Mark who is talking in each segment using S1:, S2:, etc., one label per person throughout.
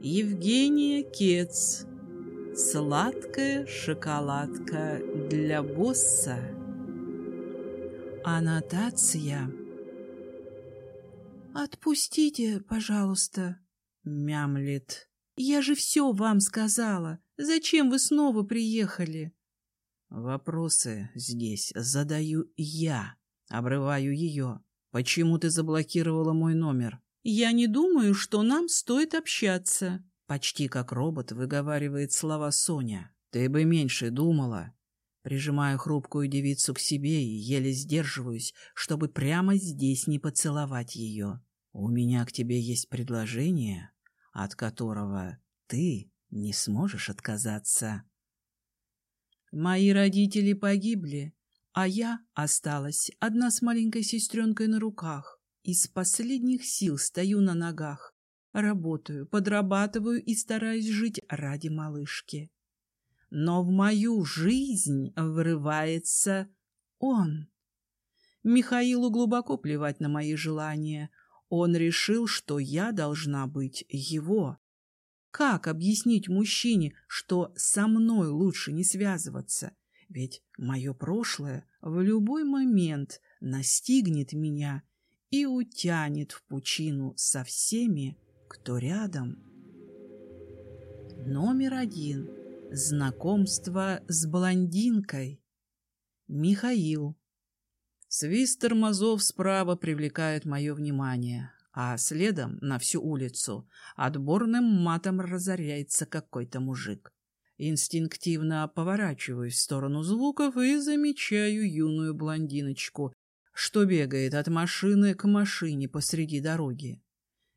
S1: Евгения Кец. Сладкая шоколадка для босса. Аннотация. «Отпустите, пожалуйста», — мямлит. «Я же все вам сказала. Зачем вы снова приехали?» Вопросы здесь задаю я, обрываю ее. Почему ты заблокировала мой номер? Я не думаю, что нам стоит общаться. Почти как робот выговаривает слова Соня. Ты бы меньше думала. Прижимаю хрупкую девицу к себе и еле сдерживаюсь, чтобы прямо здесь не поцеловать ее. У меня к тебе есть предложение, от которого ты не сможешь отказаться. Мои родители погибли, а я осталась одна с маленькой сестренкой на руках. Из последних сил стою на ногах, работаю, подрабатываю и стараюсь жить ради малышки. Но в мою жизнь врывается он. Михаилу глубоко плевать на мои желания. Он решил, что я должна быть его. Как объяснить мужчине, что со мной лучше не связываться? Ведь мое прошлое в любой момент настигнет меня и утянет в пучину со всеми, кто рядом. Номер один. Знакомство с блондинкой. Михаил. Свист тормозов справа привлекает мое внимание а следом на всю улицу отборным матом разоряется какой-то мужик. Инстинктивно поворачиваюсь в сторону звуков и замечаю юную блондиночку, что бегает от машины к машине посреди дороги.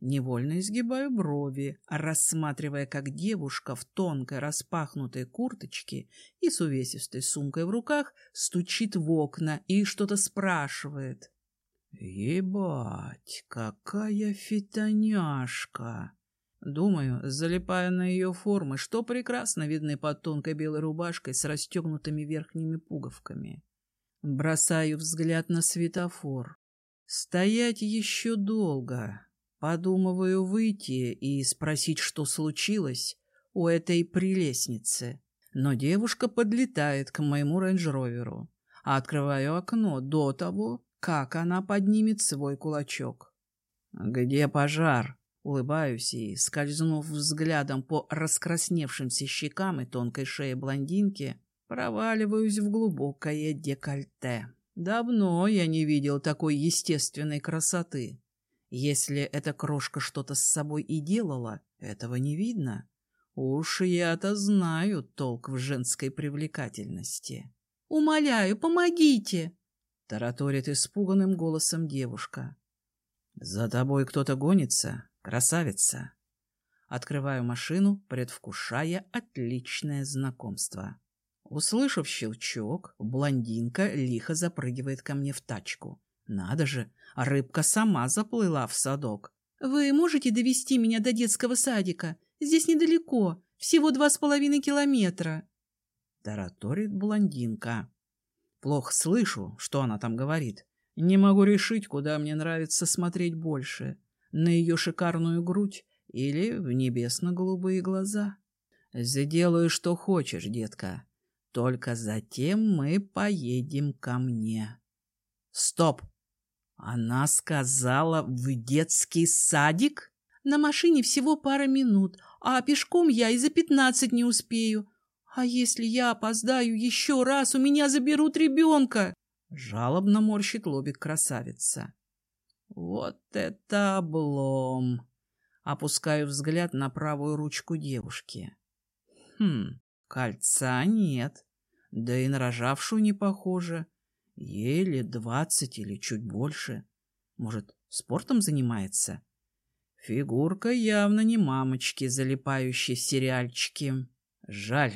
S1: Невольно изгибаю брови, рассматривая, как девушка в тонкой распахнутой курточке и с увесистой сумкой в руках стучит в окна и что-то спрашивает. Ебать, какая фитоняшка! Думаю, залипая на ее формы, что прекрасно видны под тонкой белой рубашкой с расстегнутыми верхними пуговками. Бросаю взгляд на светофор. Стоять еще долго. Подумываю выйти и спросить, что случилось у этой прелестницы. Но девушка подлетает к моему рейндж-роверу. Открываю окно до того, как она поднимет свой кулачок. «Где пожар?» Улыбаюсь и, скользнув взглядом по раскрасневшимся щекам и тонкой шее блондинки, проваливаюсь в глубокое декольте. Давно я не видел такой естественной красоты. Если эта крошка что-то с собой и делала, этого не видно. Уж я-то знаю толк в женской привлекательности. «Умоляю, помогите!» — тараторит испуганным голосом девушка. «За тобой кто-то гонится, красавица!» Открываю машину, предвкушая отличное знакомство. Услышав щелчок, блондинка лихо запрыгивает ко мне в тачку. Надо же, рыбка сама заплыла в садок. «Вы можете довести меня до детского садика? Здесь недалеко, всего два с половиной километра». Тараторит блондинка. Плохо слышу, что она там говорит. Не могу решить, куда мне нравится смотреть больше. На ее шикарную грудь или в небесно-голубые глаза. Сделаю, что хочешь, детка. Только затем мы поедем ко мне. Стоп! Она сказала в детский садик? На машине всего пара минут, а пешком я и за пятнадцать не успею. «А если я опоздаю еще раз, у меня заберут ребенка!» Жалобно морщит лобик красавица. «Вот это облом!» Опускаю взгляд на правую ручку девушки. «Хм, кольца нет, да и на рожавшую не похоже. Еле двадцать или чуть больше. Может, спортом занимается?» Фигурка явно не мамочки, залипающей сериальчики. Жаль,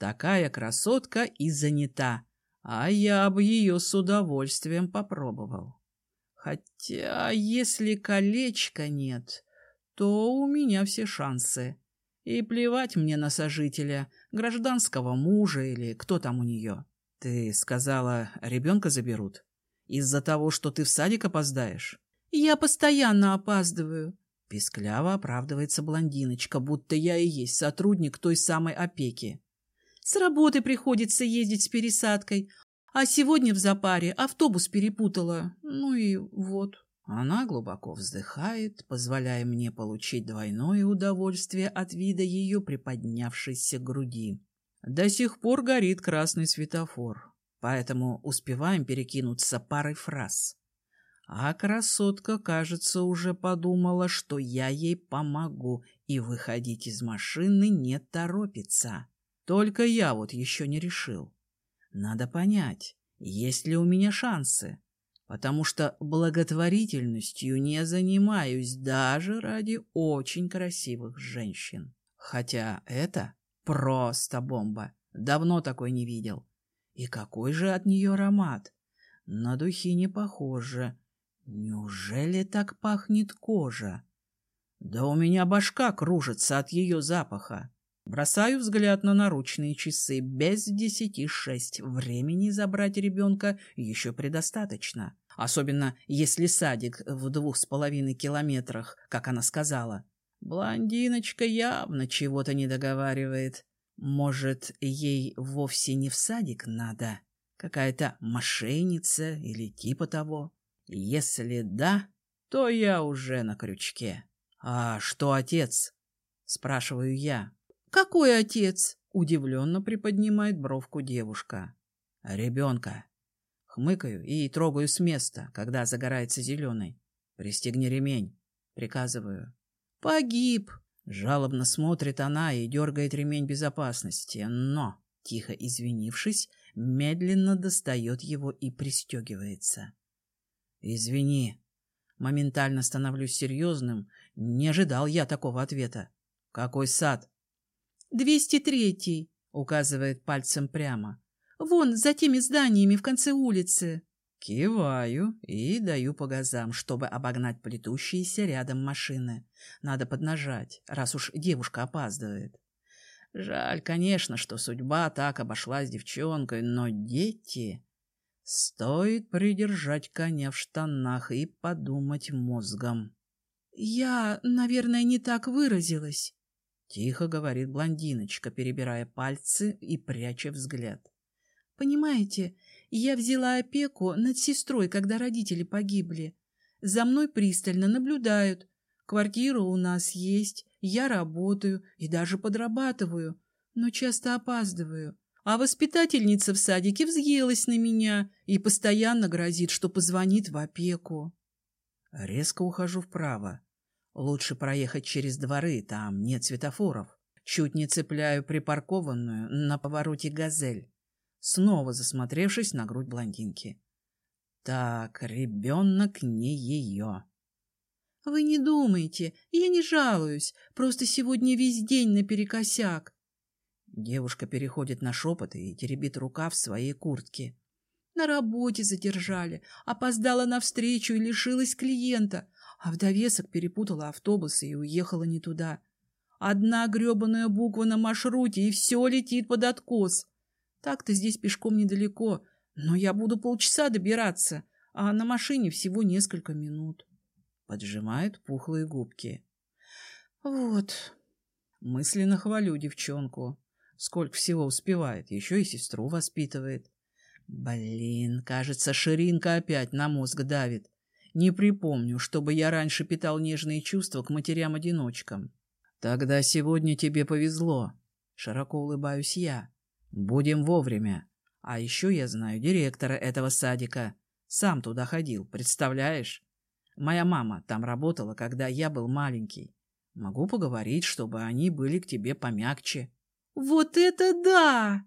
S1: Такая красотка и занята, а я бы ее с удовольствием попробовал. Хотя, если колечка нет, то у меня все шансы. И плевать мне на сожителя, гражданского мужа или кто там у нее. Ты сказала, ребенка заберут? Из-за того, что ты в садик опоздаешь? Я постоянно опаздываю. Пискляво оправдывается блондиночка, будто я и есть сотрудник той самой опеки.
S2: С работы приходится ездить с пересадкой, а сегодня в запаре автобус перепутала. Ну и вот.
S1: Она глубоко вздыхает, позволяя мне получить двойное удовольствие от вида ее приподнявшейся груди. До сих пор горит красный светофор, поэтому успеваем перекинуться парой фраз. А красотка, кажется, уже подумала, что я ей помогу, и выходить из машины не торопится. Только я вот еще не решил. Надо понять, есть ли у меня шансы, потому что благотворительностью не занимаюсь даже ради очень красивых женщин. Хотя это просто бомба. Давно такой не видел. И какой же от нее аромат? На духи не похоже. Неужели так пахнет кожа? Да у меня башка кружится от ее запаха. Бросаю взгляд на наручные часы. Без десяти шесть. Времени забрать ребенка еще предостаточно. Особенно, если садик в двух с половиной километрах, как она сказала. Блондиночка явно чего-то не договаривает. Может, ей вовсе не в садик надо? Какая-то мошенница или типа того? Если да, то я уже на крючке. А что отец? Спрашиваю я.
S2: Какой отец?
S1: Удивленно приподнимает бровку девушка. Ребенка. Хмыкаю и трогаю с места, когда загорается зеленый. Пристегни ремень. Приказываю.
S2: Погиб.
S1: Жалобно смотрит она и дергает ремень безопасности, но, тихо извинившись, медленно достает его и пристегивается. «Извини». Моментально становлюсь серьезным. Не ожидал я такого ответа. «Какой сад?»
S2: «Двести третий», — указывает пальцем прямо. «Вон, за теми зданиями в конце улицы».
S1: Киваю и даю по газам, чтобы обогнать плетущиеся рядом машины. Надо поднажать, раз уж девушка опаздывает. Жаль, конечно, что судьба так обошлась девчонкой, но дети... Стоит придержать коня в штанах и подумать мозгом.
S2: «Я, наверное, не так выразилась», —
S1: тихо говорит блондиночка, перебирая пальцы и пряча взгляд.
S2: «Понимаете, я взяла опеку над сестрой, когда родители погибли. За мной пристально наблюдают. Квартира у нас есть, я работаю и даже подрабатываю, но часто опаздываю. А воспитательница в садике взъелась на меня и постоянно грозит, что позвонит в опеку.
S1: Резко ухожу вправо. Лучше проехать через дворы, там нет светофоров. Чуть не цепляю припаркованную на повороте газель, снова засмотревшись на грудь блондинки. Так, ребенок не ее.
S2: — Вы не думайте, я не жалуюсь, просто сегодня весь день наперекосяк.
S1: Девушка переходит на шепот и теребит рука в своей куртке.
S2: На работе задержали, опоздала на встречу и лишилась клиента, а в довесок перепутала автобусы и уехала не туда. Одна гребаная буква на маршруте, и все летит под откос. Так-то здесь пешком недалеко, но я буду полчаса добираться, а на машине всего несколько минут.
S1: Поджимает пухлые губки.
S2: Вот.
S1: Мысленно хвалю девчонку. Сколько всего успевает, еще и сестру воспитывает. Блин, кажется, ширинка опять на мозг давит. Не припомню, чтобы я раньше питал нежные чувства к матерям-одиночкам. Тогда сегодня тебе повезло. Широко улыбаюсь я. Будем вовремя. А еще я знаю директора этого садика. Сам туда ходил, представляешь? Моя мама там работала, когда я был маленький. Могу поговорить, чтобы они были к тебе помягче.
S2: «Вот это да!»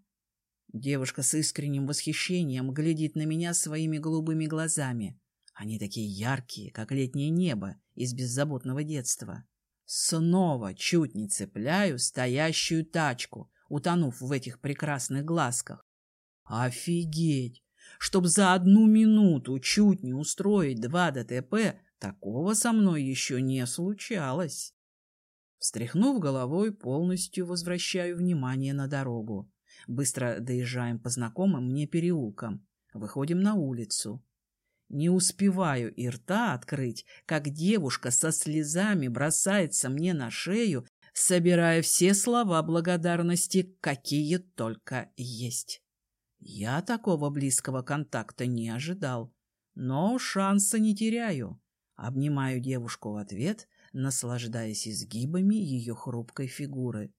S1: Девушка с искренним восхищением глядит на меня своими голубыми глазами. Они такие яркие, как летнее небо из беззаботного детства. Снова чуть не цепляю стоящую тачку, утонув в этих прекрасных глазках. Офигеть! Чтоб за одну минуту чуть не устроить два ДТП, такого со мной еще не случалось. Встряхнув головой, полностью возвращаю внимание на дорогу. Быстро доезжаем по знакомым мне переулкам. Выходим на улицу. Не успеваю и рта открыть, как девушка со слезами бросается мне на шею, собирая все слова благодарности, какие только есть. Я такого близкого контакта не ожидал, но шанса не теряю. Обнимаю девушку в ответ, наслаждаясь изгибами ее хрупкой фигуры.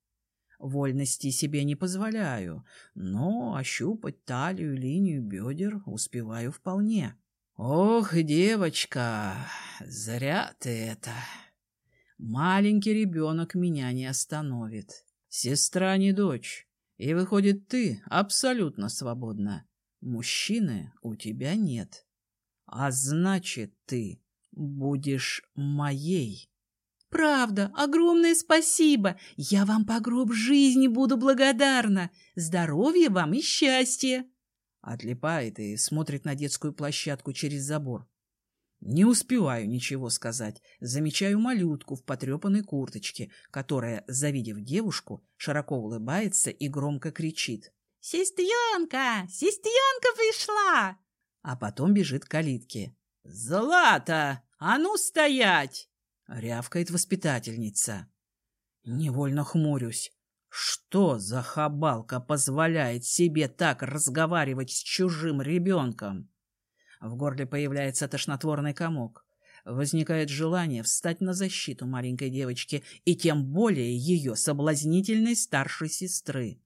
S1: Вольности себе не позволяю, но ощупать талию линию бедер успеваю вполне. Ох, девочка, зря ты это. Маленький ребенок меня не остановит. Сестра не дочь. И выходит, ты абсолютно свободна. Мужчины у тебя нет. А значит, ты будешь моей.
S2: Правда, огромное спасибо. Я вам по гроб жизни буду благодарна. Здоровья вам и счастья.
S1: Отлипает и смотрит на детскую площадку через забор. Не успеваю ничего сказать. Замечаю малютку в потрепанной курточке, которая, завидев девушку, широко улыбается и громко кричит.
S2: «Сестренка! Сестренка пришла!»
S1: А потом бежит к калитке. «Злата! А ну стоять!» — рявкает воспитательница. Невольно хмурюсь. Что за хабалка позволяет себе так разговаривать с чужим ребенком? В горле появляется тошнотворный комок. Возникает желание встать на защиту маленькой девочки и тем более ее соблазнительной старшей сестры.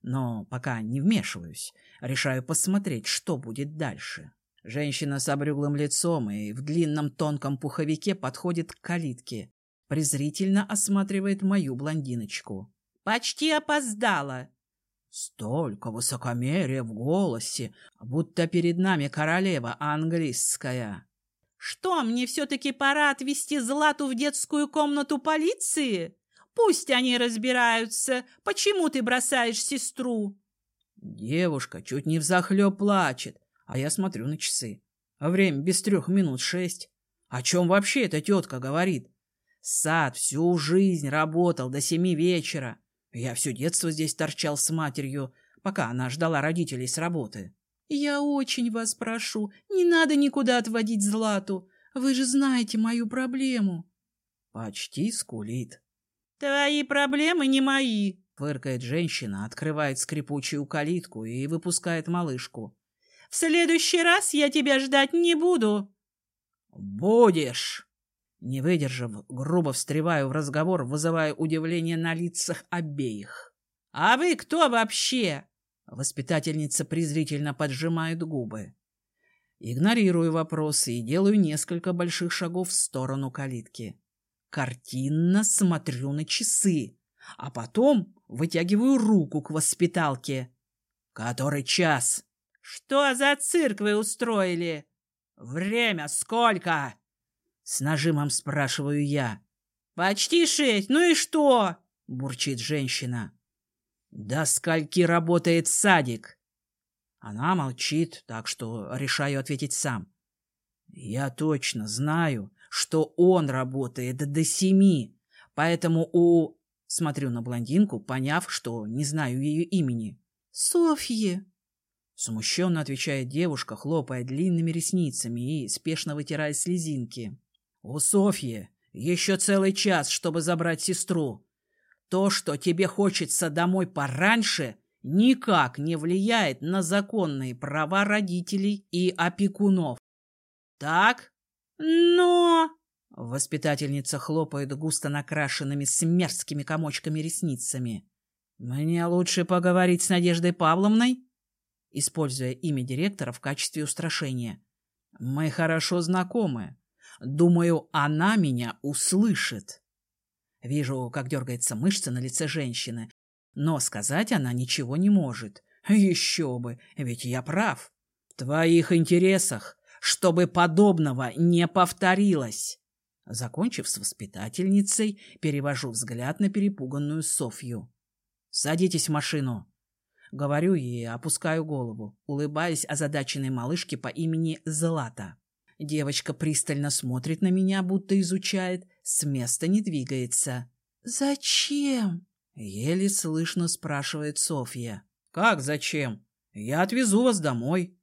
S1: Но пока не вмешиваюсь, решаю посмотреть, что будет дальше. Женщина с обрюглым лицом и в длинном тонком пуховике подходит к калитке, презрительно осматривает мою блондиночку.
S2: Почти опоздала.
S1: Столько высокомерия в голосе, будто перед нами королева английская.
S2: Что, мне все-таки пора отвезти Злату в детскую комнату полиции? Пусть они разбираются, почему ты бросаешь сестру.
S1: Девушка чуть не взахлеб плачет, а я смотрю на часы. Время без трех минут шесть. О чем вообще эта тетка говорит? Сад всю жизнь работал до семи вечера. Я все детство здесь торчал с матерью, пока она ждала родителей с работы.
S2: Я очень вас прошу, не надо никуда отводить Злату. Вы же знаете мою проблему.
S1: Почти скулит.
S2: Твои проблемы не мои,
S1: фыркает женщина, открывает скрипучую калитку и выпускает малышку.
S2: В следующий раз я тебя ждать не буду.
S1: Будешь. Не выдержав, грубо встреваю в разговор, вызывая удивление на лицах обеих.
S2: «А вы кто вообще?»
S1: Воспитательница презрительно поджимает губы. Игнорирую вопросы и делаю несколько больших шагов в сторону калитки. Картинно смотрю на часы, а потом вытягиваю руку к воспиталке. «Который час?»
S2: «Что за цирк вы устроили?»
S1: «Время сколько?» С нажимом спрашиваю я.
S2: «Почти шесть, ну и что?»
S1: — бурчит женщина. «До скольки работает садик?» Она молчит, так что решаю ответить сам. «Я точно знаю, что он работает до семи, поэтому у...» Смотрю на блондинку, поняв, что не знаю ее имени.
S2: «Софья!»
S1: Смущенно отвечает девушка, хлопая длинными ресницами и спешно вытирая слезинки. У Софьи еще целый час, чтобы забрать сестру. То, что тебе хочется домой пораньше, никак не влияет на законные права родителей и опекунов. Так?
S2: Но...
S1: Воспитательница хлопает густо накрашенными с мерзкими комочками ресницами. Мне лучше поговорить с Надеждой Павловной, используя имя директора в качестве устрашения. Мы хорошо знакомы. Думаю, она меня услышит. Вижу, как дергается мышца на лице женщины, но сказать она ничего не может. Еще бы, ведь я прав. В твоих интересах, чтобы подобного не повторилось. Закончив с воспитательницей, перевожу взгляд на перепуганную Софью. «Садитесь в машину», — говорю и опускаю голову, улыбаясь озадаченной малышке по имени Злата. Девочка пристально смотрит на меня, будто изучает, с места не двигается.
S2: «Зачем?»
S1: — еле слышно спрашивает Софья. «Как зачем? Я отвезу вас домой».